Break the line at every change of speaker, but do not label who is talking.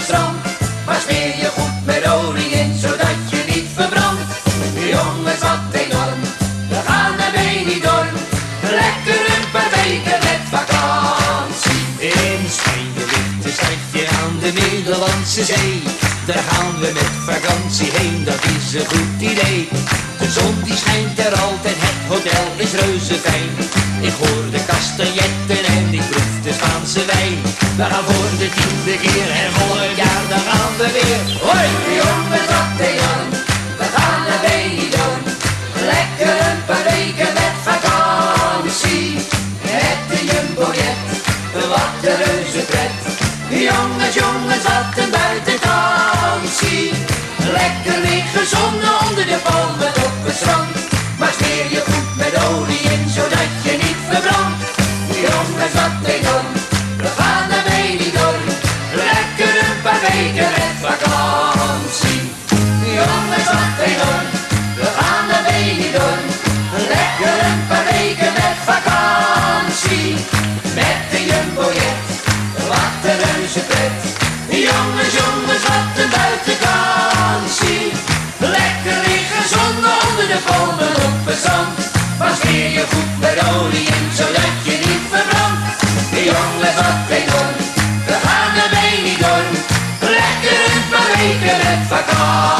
het strand. Maar smeer je goed met olie in, zodat je niet verbrandt. Jongens, wat enorm, we gaan naar Benidorm. Lekker een paar weken met vakantie.
In Spanje ligt een stadje aan de Middellandse Zee. Daar gaan we met vakantie heen, dat is een goed idee. De zon die schijnt er altijd, het hotel is reuze fijn. Ik hoor de kastanjetten en ik proef de Spaanse wijn. We gaan voor de tiende keer en volgend jaar dan gaan we weer.
Hoi, jongens, wat enorm, we gaan naar Benidorm. Lekker een paar weken met vakantie. Met de jumbojet, wat een reuze pret. Jongens, jongens, wat een buitenkansie. Lekker liggen zonnen onder de bomen wat enorm, we gaan naar Benidorm. Lekker een paar weken met vakantie. Met de jumbojet, wat een reuze pret. Jongens, jongens, wat een buitenkansie. Chicago.